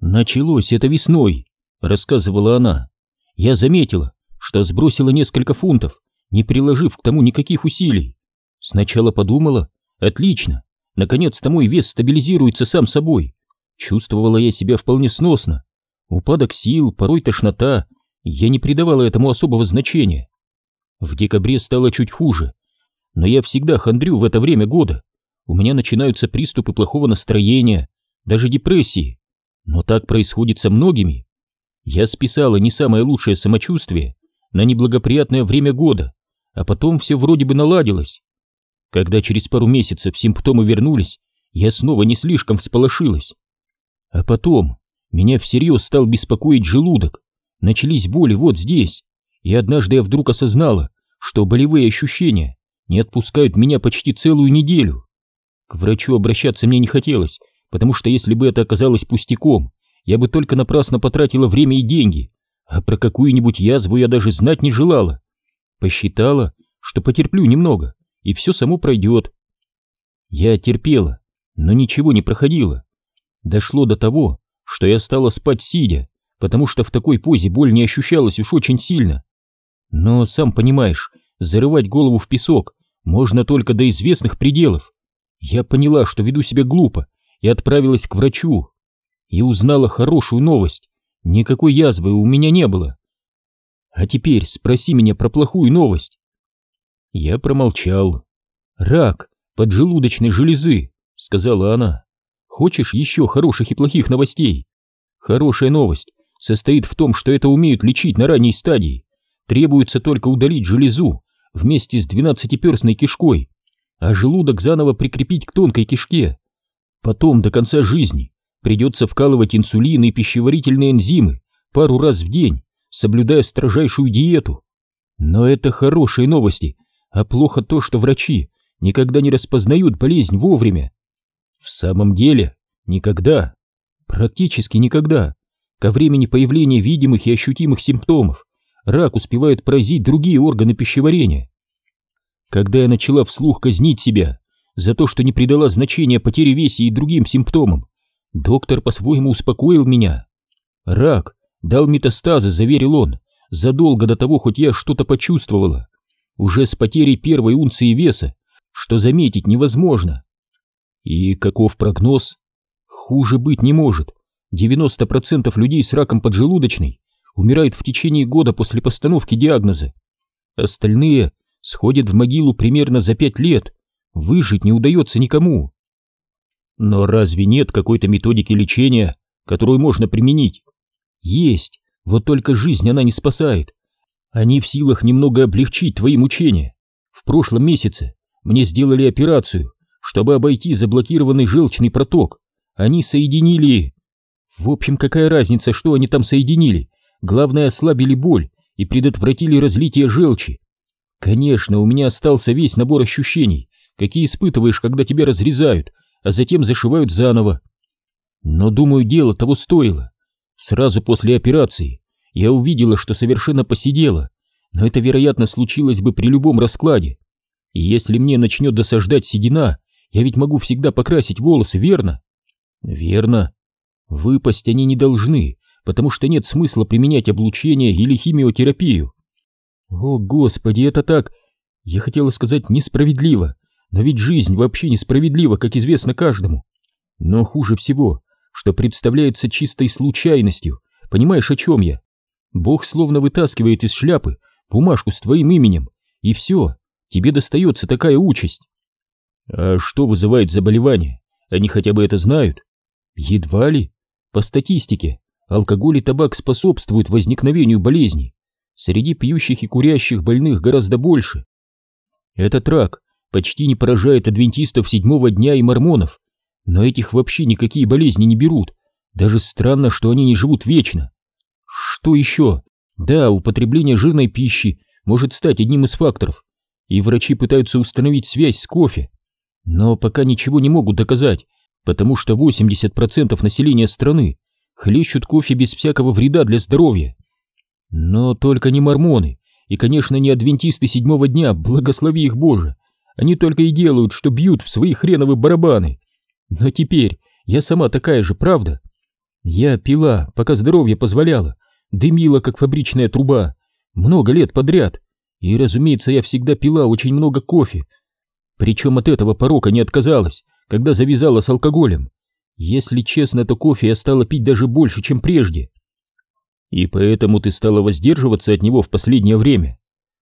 Началось это весной, рассказывала она. Я заметила, что сбросила несколько фунтов, не приложив к тому никаких усилий. Сначала подумала, отлично, наконец-то мой вес стабилизируется сам собой. Чувствовала я себя вполне сносно. Упадок сил, порой тошнота, я не придавала этому особого значения. В декабре стало чуть хуже, но я всегда хандрю в это время года. У меня начинаются приступы плохого настроения, даже депрессии. Но так происходит со многими. Я списала не самое лучшее самочувствие на неблагоприятное время года, а потом все вроде бы наладилось. Когда через пару месяцев симптомы вернулись, я снова не слишком всполошилась. А потом меня всерьез стал беспокоить желудок. Начались боли вот здесь, и однажды я вдруг осознала, что болевые ощущения не отпускают меня почти целую неделю. К врачу обращаться мне не хотелось, потому что если бы это оказалось пустяком, я бы только напрасно потратила время и деньги, а про какую-нибудь язву я даже знать не желала. Посчитала, что потерплю немного, и все само пройдет. Я терпела, но ничего не проходило. Дошло до того, что я стала спать сидя, потому что в такой позе боль не ощущалась уж очень сильно. Но, сам понимаешь, зарывать голову в песок можно только до известных пределов. Я поняла, что веду себя глупо, и отправилась к врачу. И узнала хорошую новость. Никакой язвы у меня не было. А теперь спроси меня про плохую новость. Я промолчал. Рак поджелудочной железы, сказала она. Хочешь еще хороших и плохих новостей? Хорошая новость состоит в том, что это умеют лечить на ранней стадии. Требуется только удалить железу вместе с двенадцатиперстной кишкой, а желудок заново прикрепить к тонкой кишке. Потом до конца жизни придется вкалывать инсулин и пищеварительные энзимы пару раз в день, соблюдая строжайшую диету. Но это хорошие новости, а плохо то, что врачи никогда не распознают болезнь вовремя. В самом деле, никогда, практически никогда, ко времени появления видимых и ощутимых симптомов, рак успевает поразить другие органы пищеварения. Когда я начала вслух казнить себя за то, что не придала значения потере весе и другим симптомам, доктор по-своему успокоил меня. Рак дал метастазы, заверил он, задолго до того, хоть я что-то почувствовала, уже с потерей первой унции веса, что заметить невозможно. И каков прогноз? Хуже быть не может. 90% людей с раком поджелудочной умирают в течение года после постановки диагноза. Остальные сходят в могилу примерно за пять лет. Выжить не удается никому. Но разве нет какой-то методики лечения, которую можно применить? Есть, вот только жизнь она не спасает. Они в силах немного облегчить твои мучения. В прошлом месяце мне сделали операцию, чтобы обойти заблокированный желчный проток. Они соединили... В общем, какая разница, что они там соединили? Главное, ослабили боль и предотвратили разлитие желчи. Конечно, у меня остался весь набор ощущений, какие испытываешь, когда тебя разрезают, а затем зашивают заново. Но, думаю, дело того стоило. Сразу после операции я увидела, что совершенно посидела, но это, вероятно, случилось бы при любом раскладе. И если мне начнет досаждать седина, я ведь могу всегда покрасить волосы, верно? Верно. Выпасть они не должны, потому что нет смысла применять облучение или химиотерапию. О, Господи, это так... Я хотела сказать несправедливо, но ведь жизнь вообще несправедлива, как известно каждому. Но хуже всего, что представляется чистой случайностью, понимаешь, о чем я? Бог словно вытаскивает из шляпы бумажку с твоим именем, и все, тебе достается такая участь. А что вызывает заболевание? Они хотя бы это знают? Едва ли. По статистике, алкоголь и табак способствуют возникновению болезней. Среди пьющих и курящих больных гораздо больше. Этот рак почти не поражает адвентистов седьмого дня и мормонов, но этих вообще никакие болезни не берут. Даже странно, что они не живут вечно. Что еще? Да, употребление жирной пищи может стать одним из факторов, и врачи пытаются установить связь с кофе. Но пока ничего не могут доказать, потому что 80% населения страны хлещут кофе без всякого вреда для здоровья. Но только не мормоны, и, конечно, не адвентисты седьмого дня, благослови их Боже. Они только и делают, что бьют в свои хреновые барабаны. Но теперь я сама такая же, правда? Я пила, пока здоровье позволяло, дымила, как фабричная труба, много лет подряд. И, разумеется, я всегда пила очень много кофе. Причем от этого порока не отказалась, когда завязала с алкоголем. Если честно, то кофе я стала пить даже больше, чем прежде. И поэтому ты стала воздерживаться от него в последнее время?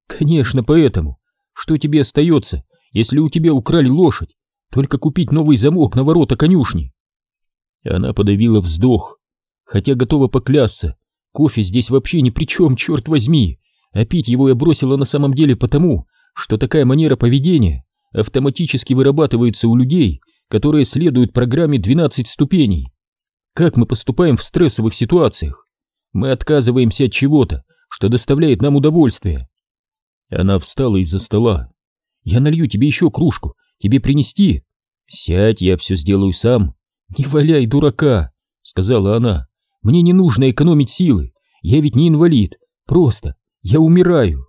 Конечно, поэтому. Что тебе остается, если у тебя украли лошадь? Только купить новый замок на ворота конюшни. Она подавила вздох, хотя готова поклясться, кофе здесь вообще ни при чем, черт возьми, а пить его я бросила на самом деле потому, что такая манера поведения автоматически вырабатывается у людей, которые следуют программе 12 ступеней. Как мы поступаем в стрессовых ситуациях? Мы отказываемся от чего-то, что доставляет нам удовольствие. Она встала из-за стола. Я налью тебе еще кружку, тебе принести? Сядь, я все сделаю сам. Не валяй дурака, сказала она. Мне не нужно экономить силы. Я ведь не инвалид. Просто я умираю.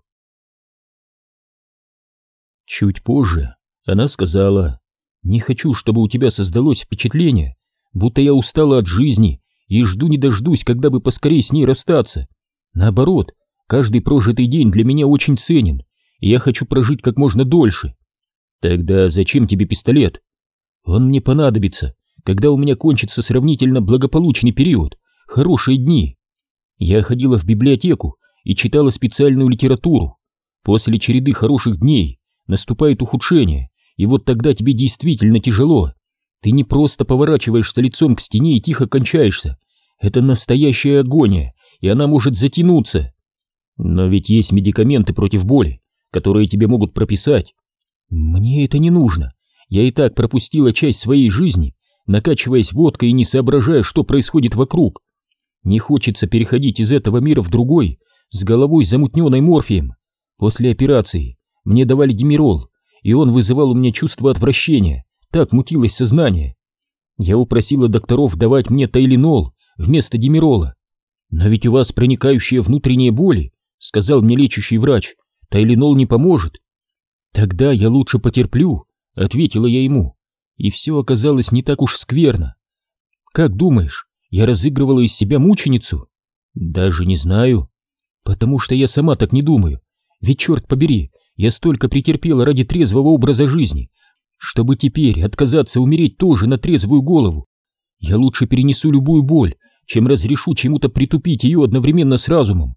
Чуть позже она сказала, «Не хочу, чтобы у тебя создалось впечатление, будто я устала от жизни и жду не дождусь, когда бы поскорее с ней расстаться. Наоборот, каждый прожитый день для меня очень ценен, я хочу прожить как можно дольше. Тогда зачем тебе пистолет? Он мне понадобится, когда у меня кончится сравнительно благополучный период, хорошие дни. Я ходила в библиотеку и читала специальную литературу. После череды хороших дней наступает ухудшение, и вот тогда тебе действительно тяжело. Ты не просто поворачиваешься лицом к стене и тихо кончаешься. Это настоящая агония, и она может затянуться. Но ведь есть медикаменты против боли, которые тебе могут прописать. Мне это не нужно. Я и так пропустила часть своей жизни, накачиваясь водкой и не соображая, что происходит вокруг. Не хочется переходить из этого мира в другой, с головой замутненной морфием. После операции мне давали демирол, и он вызывал у меня чувство отвращения, так мутилось сознание. Я упросила докторов давать мне тайленол вместо демирола. Но ведь у вас проникающие внутренние боли, сказал мне лечащий врач, тайленол не поможет. Тогда я лучше потерплю, ответила я ему, и все оказалось не так уж скверно. Как думаешь, я разыгрывала из себя мученицу? Даже не знаю. Потому что я сама так не думаю. Ведь, черт побери, я столько претерпела ради трезвого образа жизни, чтобы теперь отказаться умереть тоже на трезвую голову. Я лучше перенесу любую боль, чем разрешу чему-то притупить ее одновременно с разумом.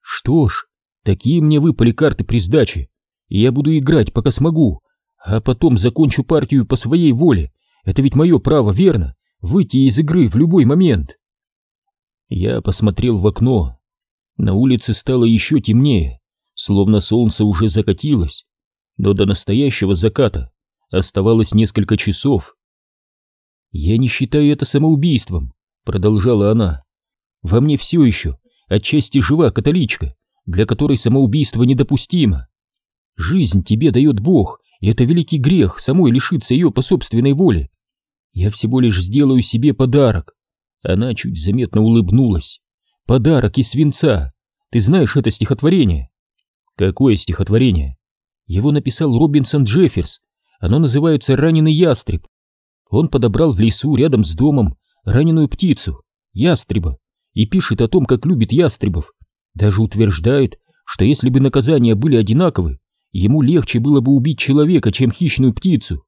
Что ж, такие мне выпали карты при сдаче, и я буду играть, пока смогу, а потом закончу партию по своей воле. Это ведь мое право, верно? Выйти из игры в любой момент. Я посмотрел в окно. На улице стало еще темнее, словно солнце уже закатилось, но до настоящего заката оставалось несколько часов. «Я не считаю это самоубийством», — продолжала она. «Во мне все еще отчасти жива католичка, для которой самоубийство недопустимо. Жизнь тебе дает Бог, и это великий грех самой лишиться ее по собственной воле. Я всего лишь сделаю себе подарок». Она чуть заметно улыбнулась. Подарок из свинца. Ты знаешь это стихотворение? Какое стихотворение? Его написал Робинсон Джефферс. Оно называется «Раненый ястреб». Он подобрал в лесу рядом с домом раненую птицу, ястреба, и пишет о том, как любит ястребов. Даже утверждает, что если бы наказания были одинаковы, ему легче было бы убить человека, чем хищную птицу.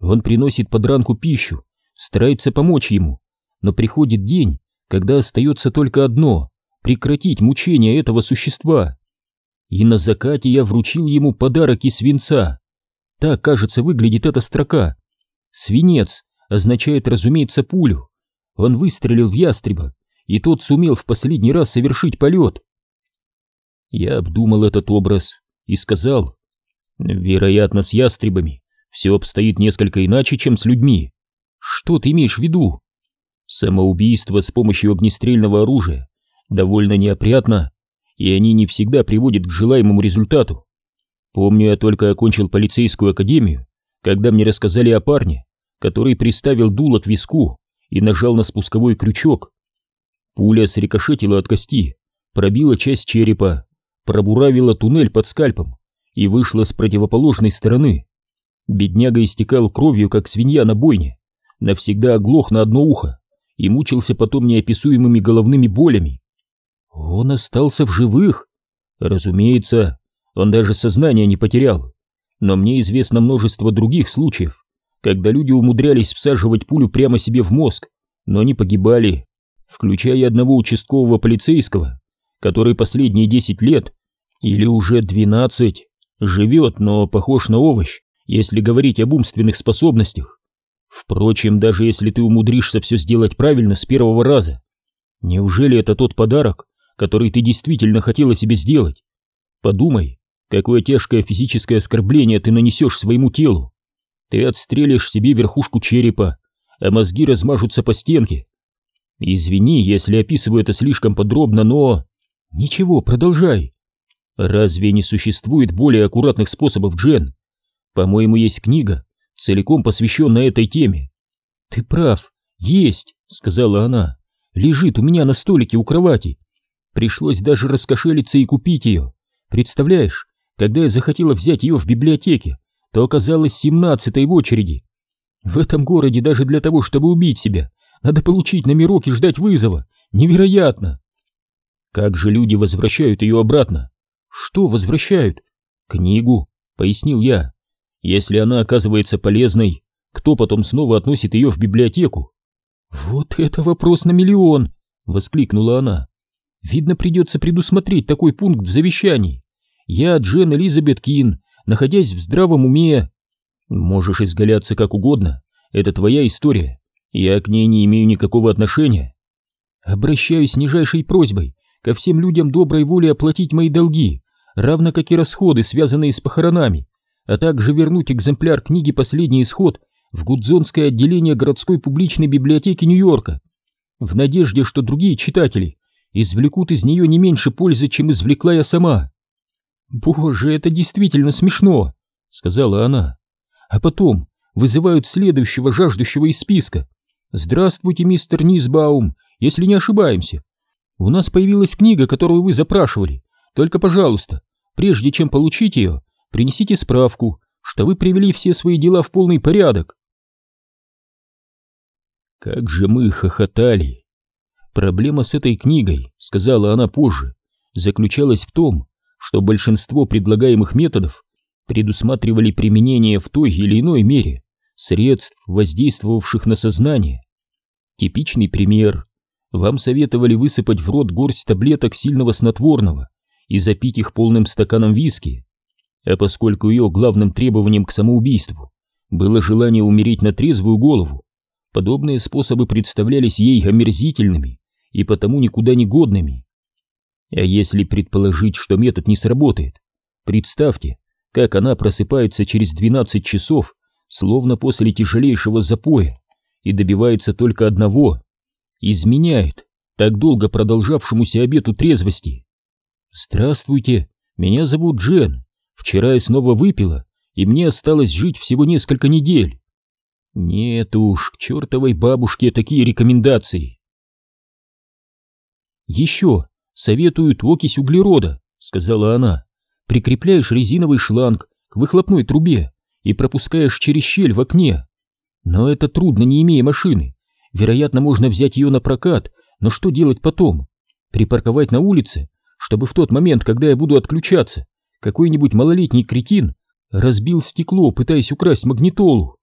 Он приносит подранку пищу, старается помочь ему, но приходит день, когда остается только одно — прекратить мучения этого существа. И на закате я вручил ему подарок из свинца. Так, кажется, выглядит эта строка. Свинец означает, разумеется, пулю. Он выстрелил в ястреба, и тот сумел в последний раз совершить полет. Я обдумал этот образ и сказал, вероятно, с ястребами все обстоит несколько иначе, чем с людьми. Что ты имеешь в виду? Самоубийство с помощью огнестрельного оружия довольно неопрятно, и они не всегда приводят к желаемому результату. Помню, я только окончил полицейскую академию, когда мне рассказали о парне, который приставил дуло к виску и нажал на спусковой крючок. Пуля срикошетила от кости, пробила часть черепа, пробуравила туннель под скальпом и вышла с противоположной стороны. Бедняга истекал кровью, как свинья на бойне, навсегда оглох на одно ухо и мучился потом неописуемыми головными болями. Он остался в живых? Разумеется, он даже сознание не потерял. Но мне известно множество других случаев, когда люди умудрялись всаживать пулю прямо себе в мозг, но не погибали, включая одного участкового полицейского, который последние 10 лет, или уже 12, живет, но похож на овощ, если говорить об умственных способностях. Впрочем, даже если ты умудришься все сделать правильно с первого раза, неужели это тот подарок, который ты действительно хотела себе сделать? Подумай, какое тяжкое физическое оскорбление ты нанесешь своему телу. Ты отстрелишь себе верхушку черепа, а мозги размажутся по стенке. Извини, если описываю это слишком подробно, но... Ничего, продолжай. Разве не существует более аккуратных способов, Джен? По-моему, есть книга, целиком посвященная этой теме. Ты прав, есть, сказала она. Лежит у меня на столике у кровати. Пришлось даже раскошелиться и купить ее. Представляешь, когда я захотела взять ее в библиотеке, то оказалась семнадцатой в очереди. В этом городе даже для того, чтобы убить себя, надо получить номерок и ждать вызова. Невероятно! Как же люди возвращают ее обратно? Что возвращают? Книгу, пояснил я. Если она оказывается полезной, кто потом снова относит ее в библиотеку? Вот это вопрос на миллион, воскликнула она. Видно, придется предусмотреть такой пункт в завещании. Я Джен Элизабет Кин, находясь в здравом уме. Можешь изгаляться как угодно, это твоя история. Я к ней не имею никакого отношения. Обращаюсь с нижайшей просьбой ко всем людям доброй воли оплатить мои долги, равно как и расходы, связанные с похоронами, а также вернуть экземпляр книги «Последний исход» в Гудзонское отделение городской публичной библиотеки Нью-Йорка, в надежде, что другие читатели извлекут из нее не меньше пользы, чем извлекла я сама. «Боже, это действительно смешно», — сказала она. А потом вызывают следующего жаждущего из списка. «Здравствуйте, мистер Низбаум, если не ошибаемся. У нас появилась книга, которую вы запрашивали. Только, пожалуйста, прежде чем получить ее, принесите справку, что вы привели все свои дела в полный порядок». Как же мы хохотали! Проблема с этой книгой, сказала она позже, заключалась в том, что большинство предлагаемых методов предусматривали применение в той или иной мере средств, воздействовавших на сознание. Типичный пример. Вам советовали высыпать в рот горсть таблеток сильного снотворного и запить их полным стаканом виски. А поскольку ее главным требованием к самоубийству было желание умереть на трезвую голову, подобные способы представлялись ей омерзительными и потому никуда не годными. А если предположить, что метод не сработает, представьте, как она просыпается через 12 часов, словно после тяжелейшего запоя, и добивается только одного — изменяет так долго продолжавшемуся обету трезвости. «Здравствуйте, меня зовут Джен. Вчера я снова выпила, и мне осталось жить всего несколько недель». Нет уж, к чертовой бабушке такие рекомендации. Еще советуют окись углерода, сказала она. Прикрепляешь резиновый шланг к выхлопной трубе и пропускаешь через щель в окне. Но это трудно, не имея машины. Вероятно, можно взять ее на прокат, но что делать потом? Припарковать на улице, чтобы в тот момент, когда я буду отключаться, какой-нибудь малолетний кретин разбил стекло, пытаясь украсть магнитолу.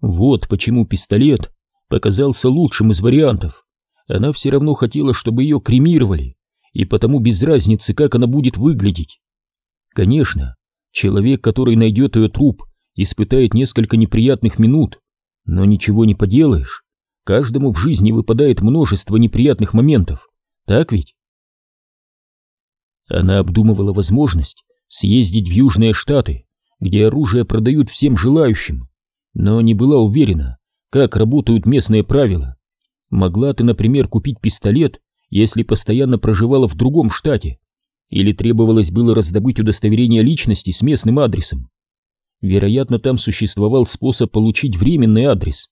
Вот почему пистолет показался лучшим из вариантов. Она все равно хотела, чтобы ее кремировали, и потому без разницы, как она будет выглядеть. Конечно, человек, который найдет ее труп, испытает несколько неприятных минут, но ничего не поделаешь. Каждому в жизни выпадает множество неприятных моментов, так ведь? Она обдумывала возможность съездить в Южные Штаты, где оружие продают всем желающим, но не была уверена, как работают местные правила. Могла ты, например, купить пистолет, если постоянно проживала в другом штате, или требовалось было раздобыть удостоверение личности с местным адресом. Вероятно, там существовал способ получить временный адрес,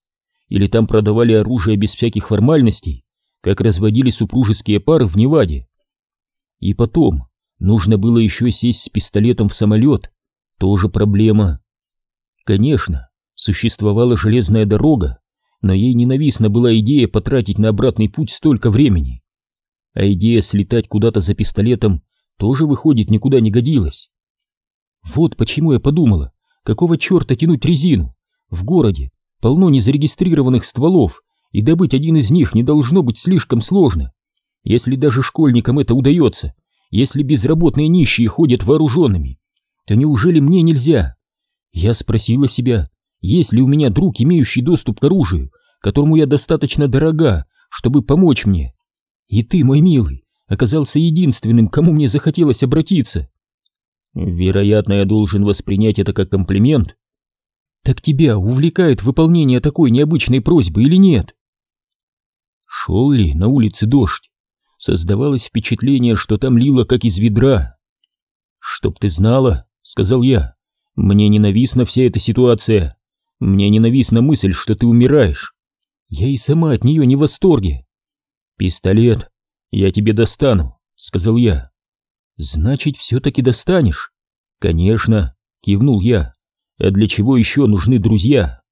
или там продавали оружие без всяких формальностей, как разводили супружеские пары в Неваде. И потом, нужно было еще сесть с пистолетом в самолет, тоже проблема. Конечно, существовала железная дорога, но ей ненавистна была идея потратить на обратный путь столько времени. А идея слетать куда-то за пистолетом тоже, выходит, никуда не годилась. Вот почему я подумала, какого черта тянуть резину? В городе полно незарегистрированных стволов, и добыть один из них не должно быть слишком сложно. Если даже школьникам это удается, если безработные нищие ходят вооруженными, то неужели мне нельзя? Я спросила себя, есть ли у меня друг, имеющий доступ к оружию, которому я достаточно дорога, чтобы помочь мне? И ты, мой милый, оказался единственным, кому мне захотелось обратиться. Вероятно, я должен воспринять это как комплимент. Так тебя увлекает выполнение такой необычной просьбы или нет? Шел ли на улице дождь? Создавалось впечатление, что там лило как из ведра. «Чтоб ты знала», — сказал я, — «мне ненавистна вся эта ситуация. Мне ненавистна мысль, что ты умираешь. Я и сама от нее не в восторге». «Пистолет я тебе достану», — сказал я. «Значит, все-таки достанешь?» «Конечно», — кивнул я. «А для чего еще нужны друзья?»